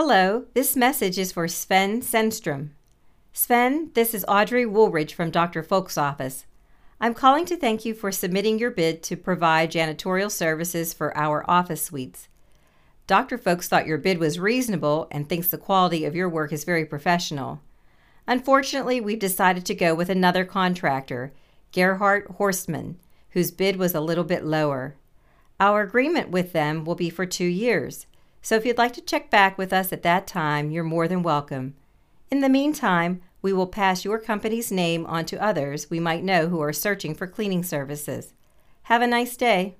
Hello, this message is for Sven Senstrom. Sven, this is Audrey Woolridge from Dr. Folk's office. I'm calling to thank you for submitting your bid to provide janitorial services for our office suites. Dr. Folks thought your bid was reasonable and thinks the quality of your work is very professional. Unfortunately, we've decided to go with another contractor, Gerhardt Horstman, whose bid was a little bit lower. Our agreement with them will be for two years, so if you'd like to check back with us at that time, you're more than welcome. In the meantime, we will pass your company's name on to others we might know who are searching for cleaning services. Have a nice day.